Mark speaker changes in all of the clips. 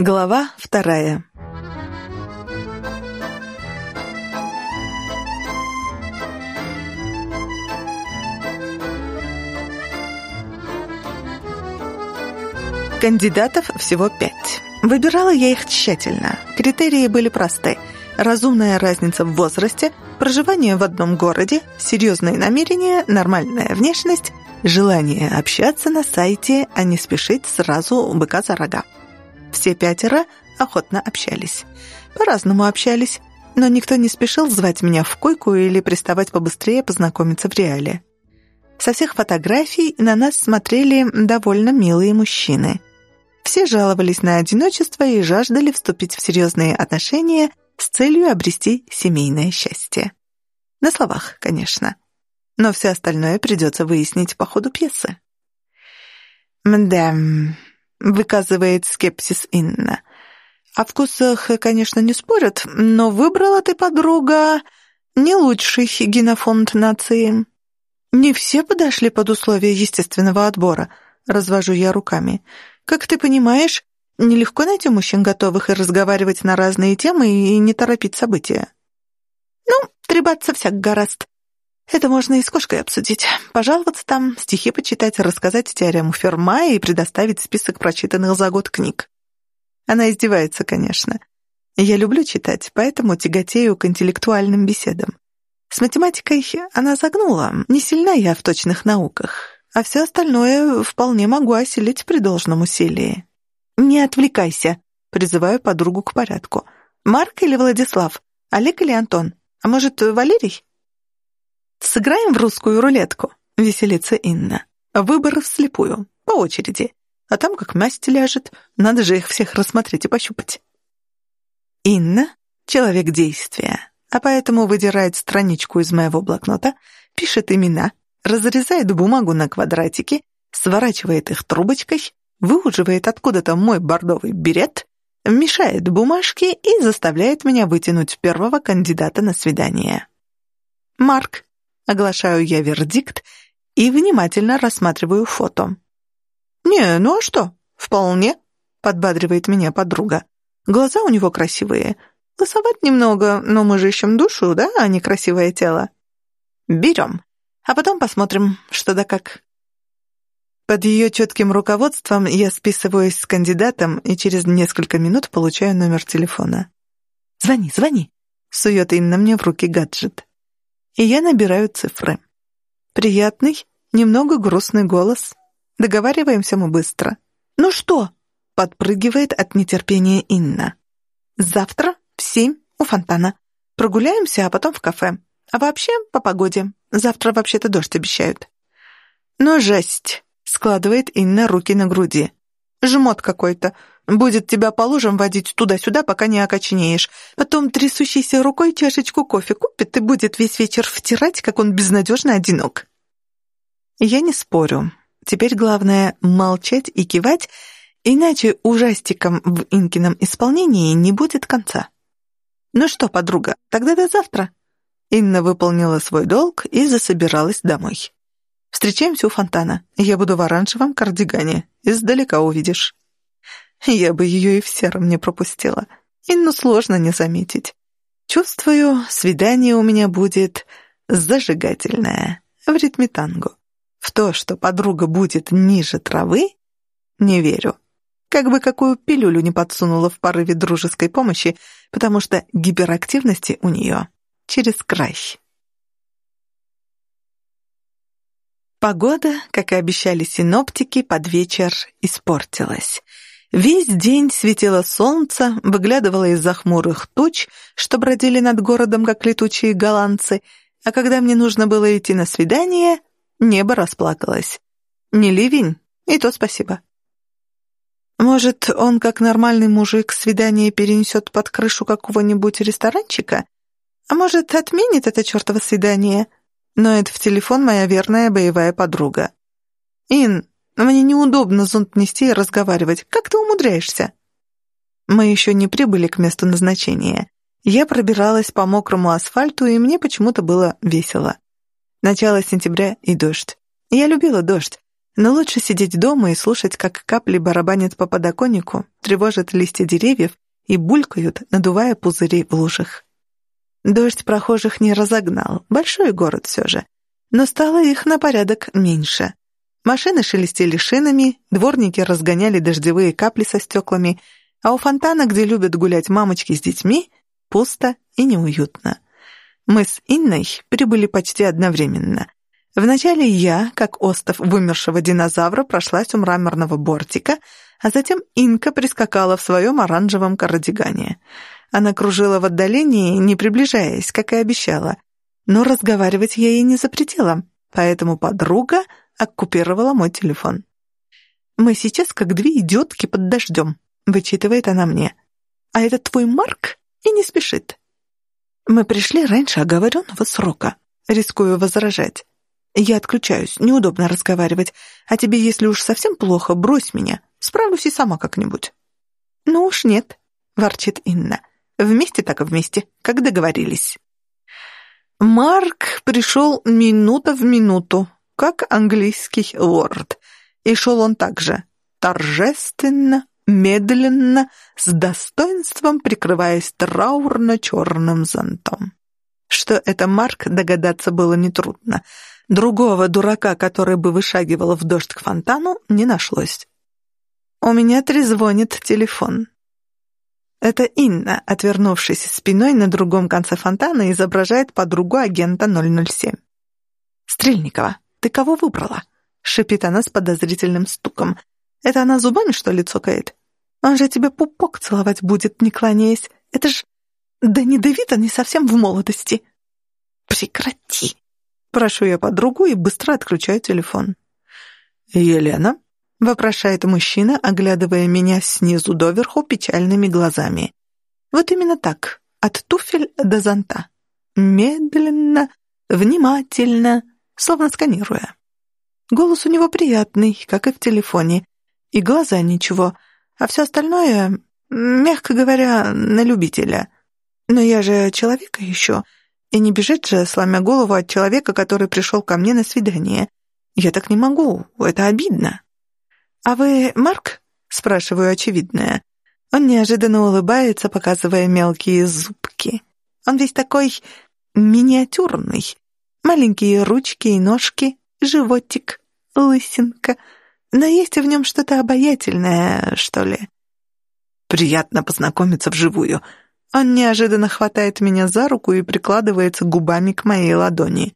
Speaker 1: Глава вторая. Кандидатов всего пять. Выбирала я их тщательно. Критерии были просты. Разумная разница в возрасте, проживание в одном городе, серьезные намерения, нормальная внешность, желание общаться на сайте, а не спешить сразу быка за рога. Все пятеро охотно общались. По-разному общались, но никто не спешил звать меня в койку или приставать побыстрее познакомиться в реале. Со всех фотографий на нас смотрели довольно милые мужчины. Все жаловались на одиночество и жаждали вступить в серьезные отношения с целью обрести семейное счастье. На словах, конечно. Но все остальное придется выяснить по ходу пьесы. «Мда, выказывает скепсис Инна. О вкусах, конечно, не спорят, но выбрала ты, подруга, не лучший генофонд нации. Не все подошли под условия естественного отбора, развожу я руками. Как ты понимаешь, нелегко найти мужчин готовых и разговаривать на разные темы и не торопить события. Ну, требаться всяк гораст. Это можно и с кошкой обсудить. Пожаловаться там, стихи почитать, рассказать теорему Ферма и предоставить список прочитанных за год книг. Она издевается, конечно. Я люблю читать, поэтому тяготею к интеллектуальным беседам. С математикой она загнула, не сильна я в точных науках, а все остальное вполне могу осилить при должном усилии. «Не отвлекайся», — призываю подругу к порядку. «Марк или Владислав? Олег или Антон? А может, Валерий?» «Сыграем в русскую рулетку?» — веселится Инна. «Выбор вслепую, по очереди. А там как масть ляжет, надо же их всех рассмотреть и пощупать». Инна — человек действия, а поэтому выдирает страничку из моего блокнота, пишет имена, разрезает бумагу на квадратики, сворачивает их трубочкой, выуживает откуда-то мой бордовый берет, мешает бумажки и заставляет меня вытянуть первого кандидата на свидание. Марк Оглашаю я вердикт и внимательно рассматриваю фото. «Не, ну а что? Вполне», — подбадривает меня подруга. «Глаза у него красивые. Лысоват немного, но мы же ищем душу, да, а не красивое тело. Берем, а потом посмотрим, что да как». Под ее четким руководством я списываюсь с кандидатом и через несколько минут получаю номер телефона. «Звони, звони!» — сует Инна мне в руки гаджет и я набираю цифры. Приятный, немного грустный голос. Договариваемся мы быстро. «Ну что?» — подпрыгивает от нетерпения Инна. «Завтра в семь у фонтана. Прогуляемся, а потом в кафе. А вообще по погоде. Завтра вообще-то дождь обещают». «Ну, жесть!» — складывает Инна руки на груди. «Жмот какой-то. Будет тебя по лужам водить туда-сюда, пока не окоченеешь. Потом трясущейся рукой чашечку кофе купит и будет весь вечер втирать, как он безнадежно одинок. Я не спорю. Теперь главное — молчать и кивать, иначе ужастиком в Инкином исполнении не будет конца. «Ну что, подруга, тогда до завтра». Инна выполнила свой долг и засобиралась домой. «Встречаемся у фонтана. Я буду в оранжевом кардигане. Издалека увидишь». Я бы ее и в сером не пропустила. Инну сложно не заметить. Чувствую, свидание у меня будет зажигательное, в ритме танго. В то, что подруга будет ниже травы, не верю. Как бы какую пилюлю не подсунула в порыве дружеской помощи, потому что гиперактивности у нее через край. Погода, как и обещали синоптики, под вечер испортилась. Весь день светило солнце, выглядывало из-за хмурых туч, что бродили над городом, как летучие голландцы, а когда мне нужно было идти на свидание, небо расплакалось. Не ливень, и то спасибо. Может, он, как нормальный мужик, свидание перенесет под крышу какого-нибудь ресторанчика? А может, отменит это чертово свидание? Но это в телефон моя верная боевая подруга. «Ин, мне неудобно зонт нести и разговаривать. Как ты умудряешься?» Мы еще не прибыли к месту назначения. Я пробиралась по мокрому асфальту, и мне почему-то было весело. Начало сентября и дождь. Я любила дождь. Но лучше сидеть дома и слушать, как капли барабанят по подоконнику, тревожат листья деревьев и булькают, надувая пузыри в лужах. Дождь прохожих не разогнал, большой город все же, но стало их на порядок меньше. Машины шелестели шинами, дворники разгоняли дождевые капли со стеклами, а у фонтана, где любят гулять мамочки с детьми, пусто и неуютно. Мы с Инной прибыли почти одновременно. Вначале я, как остов вымершего динозавра, прошлась у мраморного бортика, а затем Инка прискакала в своем оранжевом кардигане. Она кружила в отдалении, не приближаясь, как и обещала. Но разговаривать я ей не запретила, поэтому подруга оккупировала мой телефон. «Мы сейчас как две идиотки под дождем», — вычитывает она мне. «А это твой Марк и не спешит». «Мы пришли раньше оговоренного срока», — рискую возражать. «Я отключаюсь, неудобно разговаривать, а тебе, если уж совсем плохо, брось меня, справлюсь и сама как-нибудь». «Ну уж нет», — ворчит Инна. «Вместе так и вместе, как договорились». Марк пришел минута в минуту, как английский лорд. И шел он также торжественно, медленно, с достоинством прикрываясь траурно-черным зонтом. Что это Марк, догадаться было нетрудно. Другого дурака, который бы вышагивал в дождь к фонтану, не нашлось. У меня трезвонит телефон. Это Инна, отвернувшись спиной на другом конце фонтана, изображает подругу агента 007. «Стрельникова, ты кого выбрала?» — шипит она с подозрительным стуком. «Это она зубами, что ли, цокает? Он же тебе пупок целовать будет, не кланяясь. Это ж... Да не Давид, не совсем в молодости». «Прекрати!» — прошу я подругу и быстро отключаю телефон. «Елена?» — вопрошает мужчина, оглядывая меня снизу доверху печальными глазами. Вот именно так, от туфель до зонта. Медленно, внимательно, словно сканируя. Голос у него приятный, как и в телефоне, и глаза ничего, а все остальное, мягко говоря, на любителя. Но я же человека еще, и не бежать же, сломя голову от человека, который пришел ко мне на свидание. Я так не могу, это обидно. «А вы Марк?» — спрашиваю очевидное. Он неожиданно улыбается, показывая мелкие зубки. Он весь такой миниатюрный, Маленькие ручки и ножки, животик, лысинка. Но есть в нем что-то обаятельное, что ли. Приятно познакомиться вживую. Он неожиданно хватает меня за руку и прикладывается губами к моей ладони.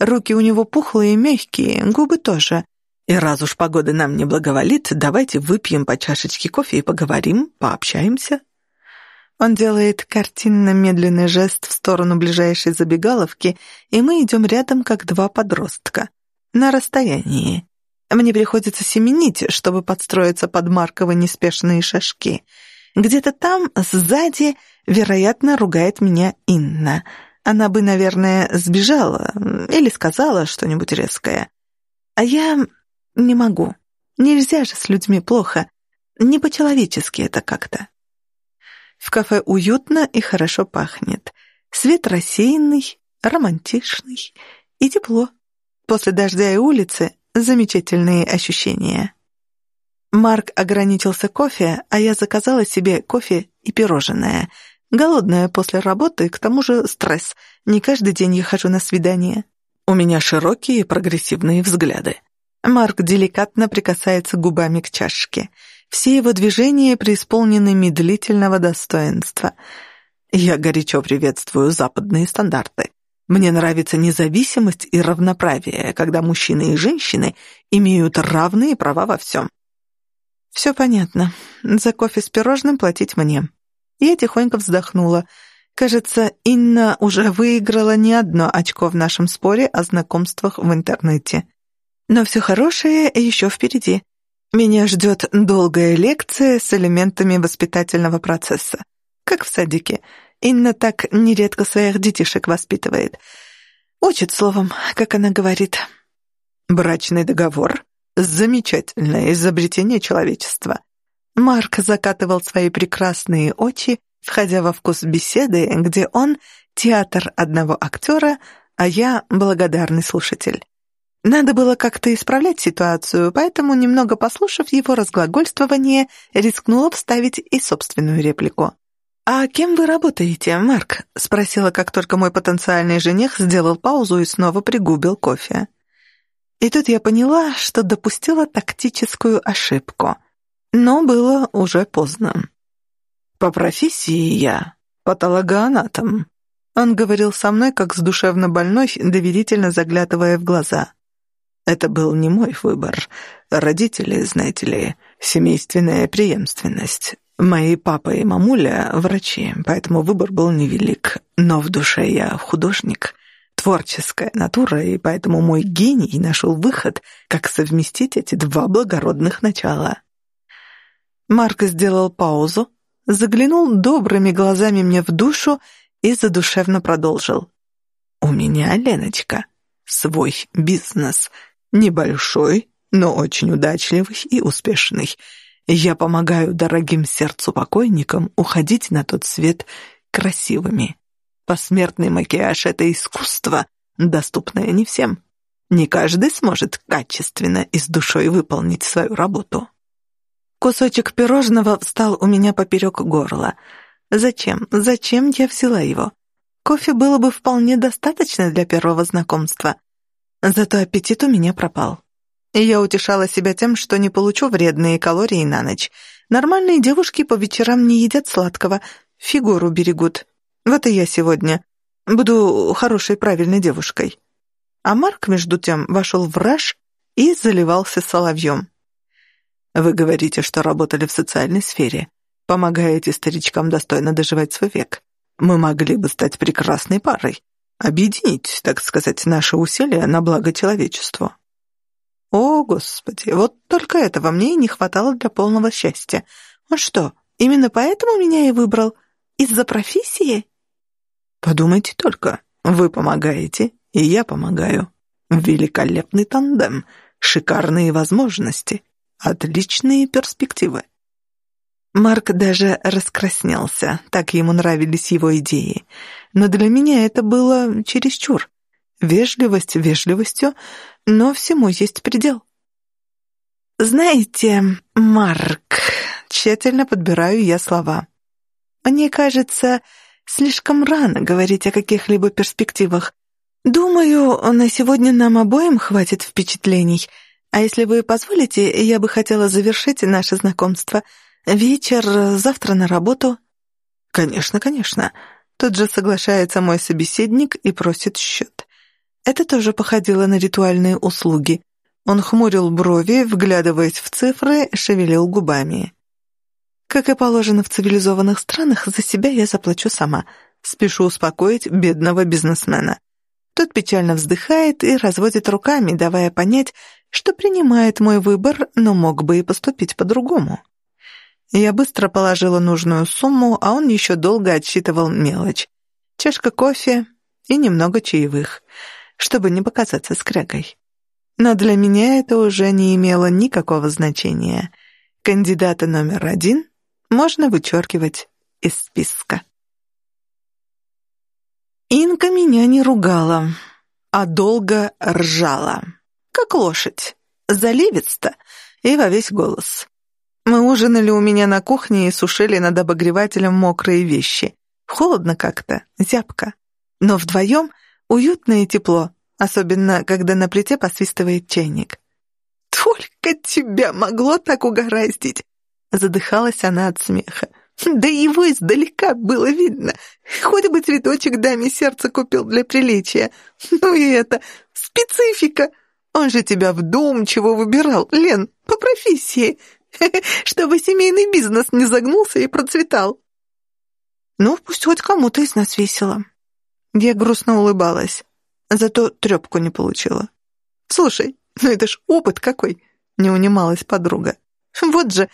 Speaker 1: Руки у него пухлые и мягкие, губы тоже. И раз уж погода нам не благоволит, давайте выпьем по чашечке кофе и поговорим, пообщаемся. Он делает картинно-медленный жест в сторону ближайшей забегаловки, и мы идем рядом, как два подростка. На расстоянии. Мне приходится семенить, чтобы подстроиться под Марковы неспешные шажки. Где-то там, сзади, вероятно, ругает меня Инна. Она бы, наверное, сбежала или сказала что-нибудь резкое. А я не могу. Нельзя же с людьми плохо. Не по-человечески это как-то. В кафе уютно и хорошо пахнет. Свет рассеянный, романтичный и тепло. После дождя и улицы замечательные ощущения. Марк ограничился кофе, а я заказала себе кофе и пирожное. Голодная после работы, к тому же стресс. Не каждый день я хожу на свидание. У меня широкие прогрессивные взгляды. Марк деликатно прикасается губами к чашке — все его движения преисполнены медлительного достоинства. Я горячо приветствую западные стандарты. Мне нравится независимость и равноправие, когда мужчины и женщины имеют равные права во всем. Все понятно. За кофе с пирожным платить мне. Я тихонько вздохнула. Кажется, Инна уже выиграла не одно очко в нашем споре о знакомствах в интернете. Но все хорошее еще впереди. Меня ждет долгая лекция с элементами воспитательного процесса. Как в садике. Инна так нередко своих детишек воспитывает. Учит словом, как она говорит. Брачный договор — замечательное изобретение человечества. Марк закатывал свои прекрасные очи, входя во вкус беседы, где он — театр одного актера, а я — благодарный слушатель. Надо было как-то исправлять ситуацию, поэтому, немного послушав его разглагольствование, рискнула вставить и собственную реплику. «А кем вы работаете, Марк?» — спросила, как только мой потенциальный жених сделал паузу и снова пригубил кофе. И тут я поняла, что допустила тактическую ошибку. Но было уже поздно. «По профессии я патологоанатом», — он говорил со мной, как с душевно больной, доверительно заглядывая в глаза. Это был не мой выбор. Родители, знаете ли, семейственная преемственность. Мои папа и мамуля — врачи, поэтому выбор был невелик. Но в душе я художник, творческая натура, и поэтому мой гений нашел выход, как совместить эти два благородных начала. Марк сделал паузу, заглянул добрыми глазами мне в душу и задушевно продолжил. «У меня, Леночка, свой бизнес — Небольшой, но очень удачливый и успешный. Я помогаю дорогим сердцу покойникам уходить на тот свет красивыми. Посмертный макияж — это искусство, доступное не всем. Не каждый сможет качественно и с душой выполнить свою работу. Кусочек пирожного встал у меня поперек горла. Зачем? Зачем я взяла его? Кофе было бы вполне достаточно для первого знакомства. Зато аппетит у меня пропал. И я утешала себя тем, что не получу вредные калории на ночь. Нормальные девушки по вечерам не едят сладкого, фигуру берегут. Вот и я сегодня. Буду хорошей, правильной девушкой. А Марк, между тем, вошел в раж и заливался соловьем. «Вы говорите, что работали в социальной сфере. Помогаете старичкам достойно доживать свой век. Мы могли бы стать прекрасной парой объединить, так сказать, наши усилия на благо человечеству. О, Господи, вот только этого мне и не хватало для полного счастья. Он что, именно поэтому меня и выбрал? Из-за профессии? Подумайте только, вы помогаете, и я помогаю. Великолепный тандем, шикарные возможности, отличные перспективы. Марк даже раскраснелся, так ему нравились его идеи. Но для меня это было чересчур. Вежливость вежливостью, но всему есть предел. «Знаете, Марк...» — тщательно подбираю я слова. «Мне кажется, слишком рано говорить о каких-либо перспективах. Думаю, на сегодня нам обоим хватит впечатлений. А если вы позволите, я бы хотела завершить наше знакомство — «Вечер, завтра на работу?» «Конечно, конечно». Тут же соглашается мой собеседник и просит счет. Это тоже походило на ритуальные услуги. Он хмурил брови, вглядываясь в цифры, шевелил губами. Как и положено в цивилизованных странах, за себя я заплачу сама. Спешу успокоить бедного бизнесмена. Тот печально вздыхает и разводит руками, давая понять, что принимает мой выбор, но мог бы и поступить по-другому. Я быстро положила нужную сумму, а он еще долго отсчитывал мелочь. Чашка кофе и немного чаевых, чтобы не показаться скрягой. Но для меня это уже не имело никакого значения. Кандидата номер один можно вычеркивать из списка. Инка меня не ругала, а долго ржала, как лошадь, заливисто и во весь голос. Мы ужинали у меня на кухне и сушили над обогревателем мокрые вещи. Холодно как-то, зябко. Но вдвоем уютно и тепло, особенно когда на плите посвистывает чайник. «Только тебя могло так угораздить!» Задыхалась она от смеха. «Да его издалека было видно. Хоть бы цветочек даме сердце купил для приличия. Ну и это, специфика! Он же тебя вдумчиво выбирал, Лен, по профессии. чтобы семейный бизнес не загнулся и процветал. Ну, пусть хоть кому-то из нас весело. Я грустно улыбалась, зато трепку не получила. Слушай, ну это ж опыт какой, не унималась подруга. Вот же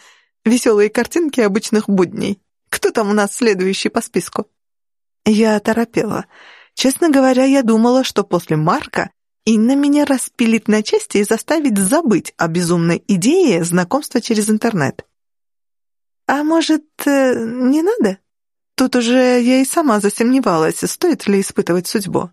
Speaker 1: веселые картинки обычных будней. Кто там у нас следующий по списку? Я оторопела. Честно говоря, я думала, что после Марка Инна меня распилит на части и заставит забыть о безумной идее знакомства через интернет. А может, э, не надо? Тут уже я и сама засомневалась, стоит ли испытывать судьбу.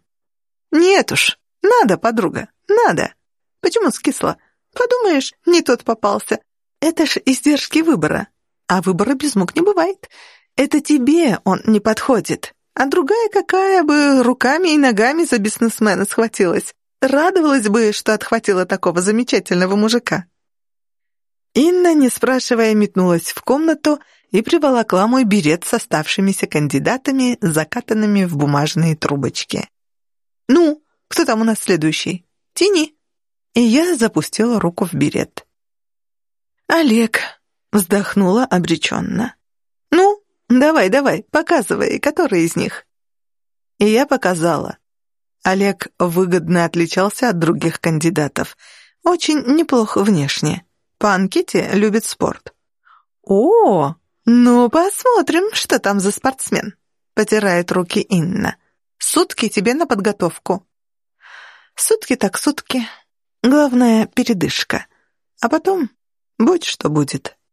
Speaker 1: Нет уж, надо, подруга, надо. Почему скисла? Подумаешь, не тот попался. Это ж издержки выбора. А выбора без мук не бывает. Это тебе он не подходит. А другая какая бы руками и ногами за бизнесмена схватилась. Радовалась бы, что отхватила такого замечательного мужика. Инна, не спрашивая, метнулась в комнату и приволокла мой берет с оставшимися кандидатами, закатанными в бумажные трубочки. «Ну, кто там у нас следующий? Тяни!» И я запустила руку в берет. «Олег», — вздохнула обреченно. «Ну, давай, давай, показывай, который из них?» И я показала. Олег выгодно отличался от других кандидатов. Очень неплохо внешне. По анкете любит спорт. «О, ну посмотрим, что там за спортсмен», — потирает руки Инна. «Сутки тебе на подготовку». «Сутки так сутки. Главное — передышка. А потом будь что будет».